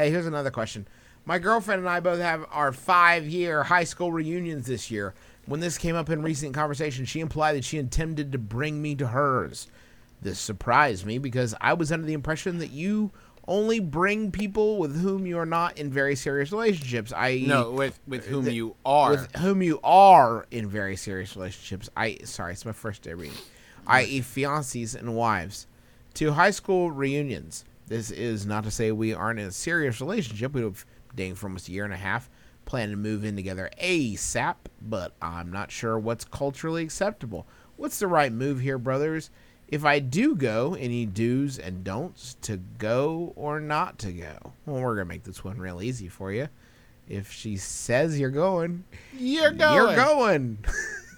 Hey, here's another question. My girlfriend and I both have our five year high school reunions this year. When this came up in recent conversation, she implied that she intended to bring me to hers. This surprised me because I was under the impression that you only bring people with whom you are not in very serious relationships, i.e., No, with with whom you are. with whom you are in very serious relationships. I sorry, it's my first day reading. I.e., fiancés and wives. To high school reunions. This is not to say we aren't in a serious relationship. We've been dating for almost a year and a half, planning to move in together ASAP, but I'm not sure what's culturally acceptable. What's the right move here, brothers? If I do go, any do's and don'ts to go or not to go? Well, we're gonna make this one real easy for you. If she says you're going, You're going. you're going.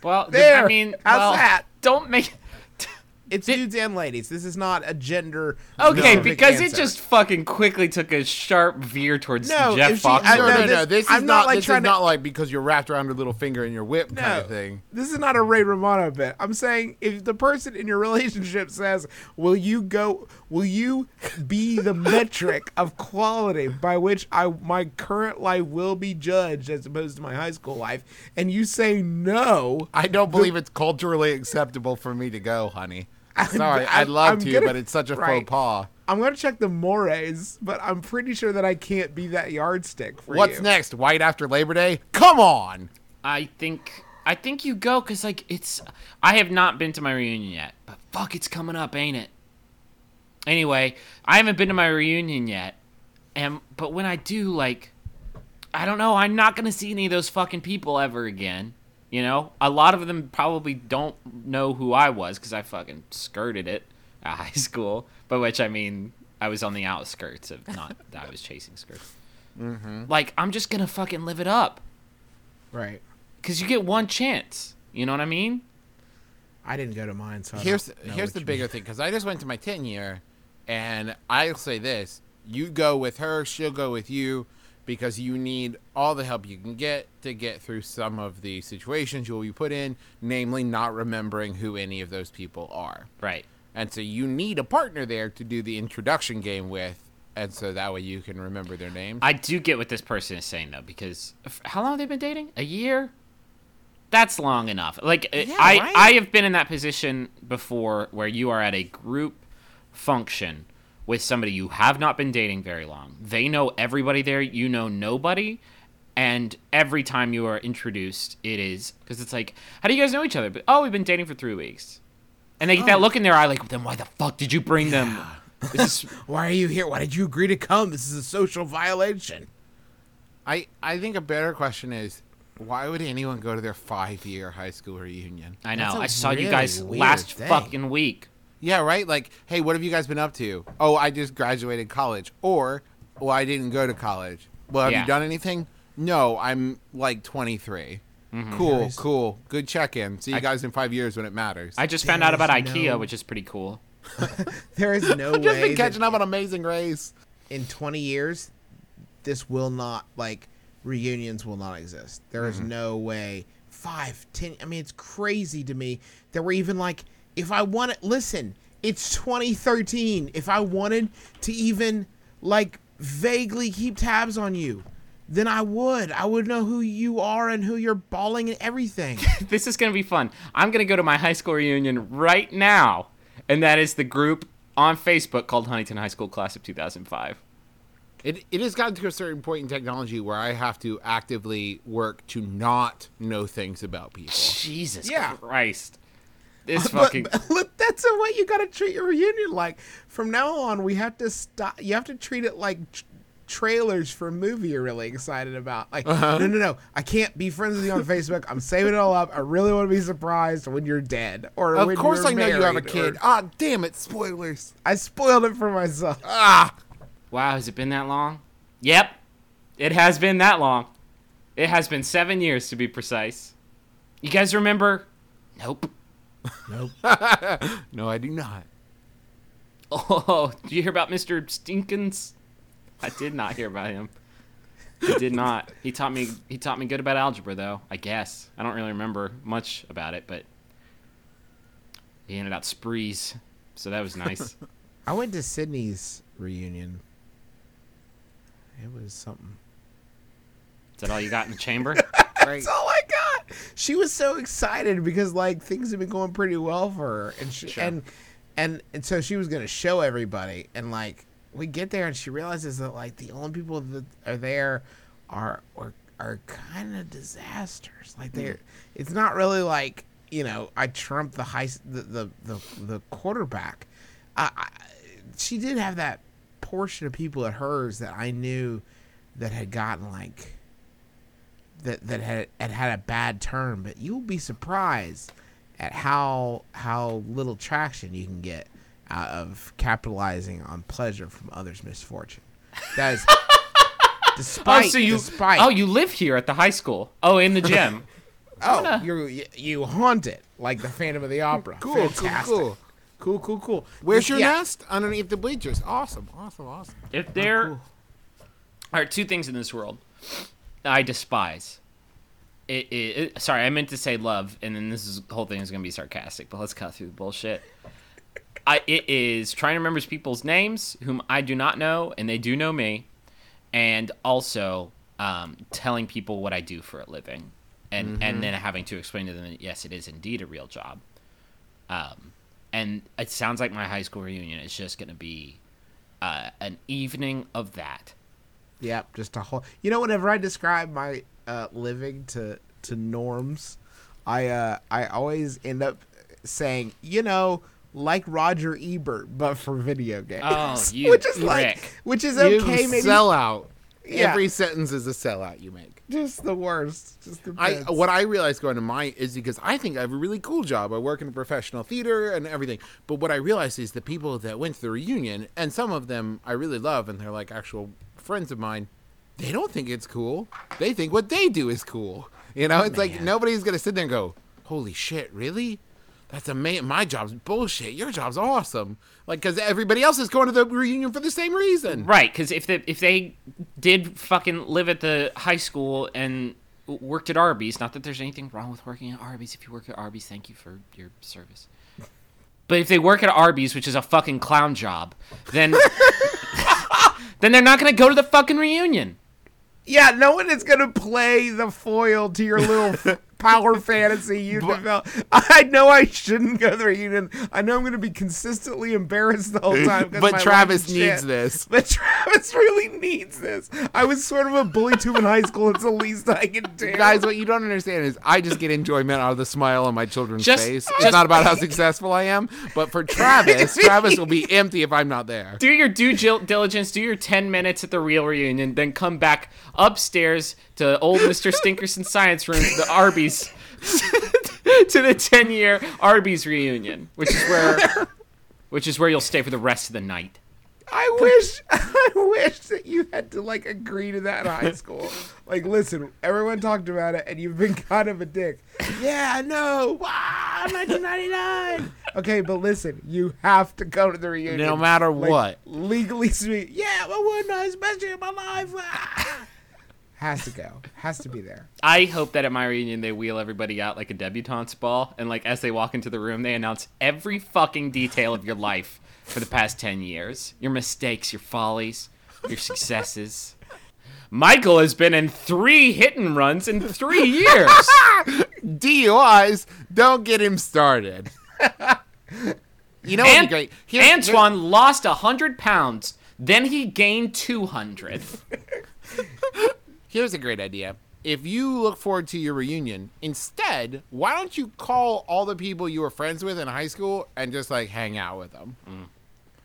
Well, th- There. I mean, How's well, that? don't make. It's dudes and ladies. This is not a gender. Okay, specific because it just fucking quickly took a sharp veer towards No, Jeff if she- Fox. No, no, no, no. this- This is I'm not, not, like, this is to- not like because you're wrapped around her little finger and your whip kind of thing. This is not a Ray Romano bit. I'm saying if the person in your relationship says, "Will you go? Will you be the metric of quality by which I my current life will be judged as opposed to my high school life?" and you say no, I don't believe it's culturally acceptable for me to go, honey. Sorry, I'm- I'd love I'm to, gonna- but it's such a right. faux pas. I'm gonna check the mores, but I'm pretty sure that I can't be that yardstick for What's you. next? White after Labor Day? Come on. I think I think you go because like it's. I have not been to my reunion yet, but fuck, it's coming up, ain't it? Anyway, I haven't been to my reunion yet, and but when I do, like, I don't know, I'm not gonna see any of those fucking people ever again. You know, a lot of them probably don't know who I was because I fucking skirted it at high school. By which I mean I was on the outskirts of not that I was chasing skirts. Mm-hmm. Like I'm just gonna fucking live it up Right. because you get one chance. You know what I mean? I didn't go to mine, so I Here's don't know here's the bigger mean. thing because I just went to my ten year, and I'll say this: you go with her, she'll go with you, because you need all the help you can get to get through some of the situations you'll be put in, namely not remembering who any of those people are. Right. And so you need a partner there to do the introduction game with, and so that way you can remember their names. I do get what this person is saying though, because how long have they been dating? A year. That's long enough. Like uh, Yeah, I, right? I have been in that position before, where you are at a group function with somebody you have not been dating very long. They know everybody there. You know nobody. And every time you are introduced, it is because it's like, how do you guys know each other? But oh, we've been dating for three weeks, and they get that oh. look in their eye, like, then why the fuck did you bring them? This is Why are you here? Why did you agree to come? This is a social violation. I I think a better question is, why would anyone go to their five year high school reunion? I know. I a I saw you guys last thing. fucking week. Yeah, right. Like, hey, what have you guys been up to? Oh, I just graduated college. Or, well, I didn't go to college. Well, have Yeah. you done anything? No, I'm like 23. Mm-hmm. Cool, Nice. cool. Good check in. See you I- guys in five years when it matters. I just found out about is IKEA, which is pretty cool. There is no I've just way been catching that up on Amazing Race. in 20 years, this will not like reunions will not exist. There is no way. Five, ten. I mean, it's crazy to me that we're even like, if I wanted, listen, it's 2013. If I wanted to even like vaguely keep tabs on you, then I would. I would know who you are and who you're balling and everything. This is gonna be fun. I'm gonna go to my high school reunion right now, and that is the group on Facebook called Huntington High School Class of 2005. It, it has gotten to a certain point in technology where I have to actively work to not know things about people. Jesus Yeah. Christ, But- fucking but look, that's the way you got to treat your reunion. Like from now on, we have to stop. You have to treat it like tr- trailers for a movie you're really excited about. Like, Uh-huh. no, no, no, I can't be friends with you on Facebook. I'm saving it all up. I really want to be surprised when you're dead or Of course, I know you have a kid. or- Ah, damn it! Spoilers. I spoiled it for myself. Ah, wow. Has it been that long? Yep, it has been that long. It has been seven years to be precise. You guys remember? Nope. Nope. no, I do not. Oh, did you hear about Mr. Stinkins? I did not hear about him. I did not. He taught me. He taught me good about algebra, though. I guess I don't really remember much about it, but he handed out sprees, so that was nice. I went to Sydney's reunion, It was something. Is that all you got in the chamber? That's all I got. She was so excited because like things have been going pretty well for her, and she, Sure. and and and so she was gonna show everybody, and like we get there, and she realizes that like the only people that are there are are are kind of disasters. Like they're, mm-hmm. it's not really like you know I trumped the high the the the, the quarterback. I, I, she did have that portion of people at hers that I knew that had gotten like that that had had had a bad turn, but you'll be surprised at how how little traction you can get out of capitalizing on pleasure from others' misfortune. That is despite oh, so you despite oh you live here at the high school? Oh, in the gym. oh you you haunt it like the Phantom of the Opera. Cool, Fantastic. cool, cool. cool, cool, cool. Where's your Yeah. nest? Underneath the bleachers. Awesome, awesome, awesome. If there oh, cool. are two things in this world I despise. It, it, it- sorry, I meant to say love, and then this is, whole thing is going to be sarcastic. But let's cut through the bullshit. I it is trying to remember people's names whom I do not know, and they do know me, and also um, telling people what I do for a living, and and then having to explain to them that yes, it is indeed a real job. Um, and it sounds like my high school reunion is just going to be uh, an evening of that. Yep, just a whole. You know, whenever I describe my uh, living to to norms, I uh, I always end up saying, you know, like Roger Ebert, but for video games. Oh, you which is like, which is You okay. Maybe sell out. Yeah. Every sentence is a sellout you make. just the worst. Just the I what I realized going to mine is because I think I have a really cool job. I work in a professional theater and everything. But what I realized is the people that went to the reunion, and some of them I really love, and they're like actual friends of mine. They don't think it's cool. They think what they do is cool. You know, oh, it's like nobody's gonna sit there and go, "Holy shit, really? That's amazing. My job's bullshit. Your job's awesome." Like, because everybody else is going to the reunion for the same reason. Right, because if they if they did fucking live at the high school and worked at Arby's, not that there's anything wrong with working at Arby's. If you work at Arby's, thank you for your service. But if they work at Arby's, which is a fucking clown job, then then they're not gonna go to the fucking reunion. yeah, no one is gonna play the foil to your little power fantasy you develop. I know I shouldn't go to the reunion. I know I'm gonna be consistently embarrassed the whole time. But Travis needs shit. this. But Travis really needs this. I was sort of a bully to him in high school. It's the least I can do. Guys, what you don't understand is I just get enjoyment out of the smile on my children's Just- face. just- it's not about how successful I am, but for Travis, Travis will be empty if I'm not there. Do your due diligence. Do your ten minutes at the real reunion. Then come back upstairs to old Mister Stinkerson science room, to the Arby's, to the ten year Arby's reunion, which is where, which is where you'll stay for the rest of the night. I wish, I wish that you had to like agree to that in high school. Like, listen, everyone talked about it, and you've been kind of a dick. Yeah, no, wow, 1999. Okay, but listen, you have to go to the reunion, No matter Like, what. Legally speaking, yeah, I wouldn't I? Especially in my life. Ah. Has to go. Has to be there. I hope that at my reunion they wheel everybody out like a debutante's ball, and like as they walk into the room, they announce every fucking detail of your life for the past ten years, your mistakes, your follies, your successes. Michael has been in three hit and runs in three years. DUIs, don't get him started. you know be great? Here- Antoine lost hundred pounds, then he gained two hundred. Here's a great idea. If you look forward to your reunion, instead, why don't you call all the people you were friends with in high school and just like hang out with them? Mm.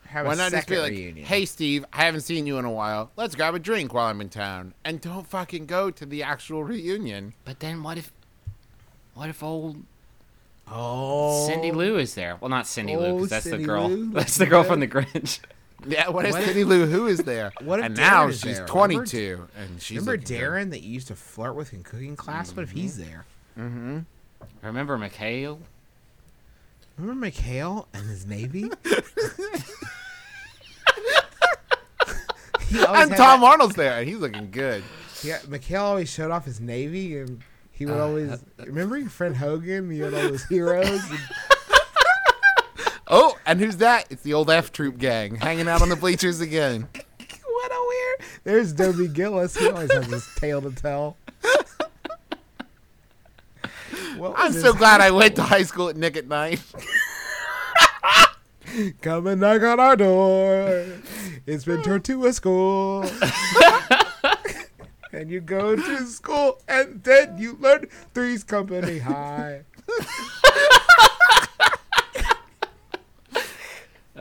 Have Why a not just second be like, reunion. "Hey, Steve, I haven't seen you in a while. Let's grab a drink while I'm in town," and don't fucking go to the actual reunion. But then what if, what if old oh, Cindy Lou is there? Well, not Cindy Lou, because that's the girl. Lou, That's the girl from the Grinch. Yeah, what if What if- Cindy Lou Who is there? What if and now Darren is she's there? 22 and she's Remember looking good. Darren that you used to flirt with in cooking class? What if he's mm-hmm. there? Mm-hmm. Remember McHale? Remember McHale and his navy? And Tom that- Arnold's there, and he's looking good. Yeah, McHale always showed off his navy, and he would uh, always remember your friend Hogan. He had all those heroes. and- Oh, and who's that? It's the old F Troop gang hanging out on the bleachers again. what a weird! There's Dobie Gillis. He always has his tale to tell. I'm so glad I went to high school at Nick at Night. Come and knock on our door. It's been turned to a school. and you go to school and then you learn three's company high.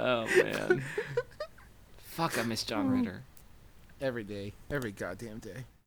Oh man. Fuck, I miss John oh. Ritter. Every day, every goddamn day.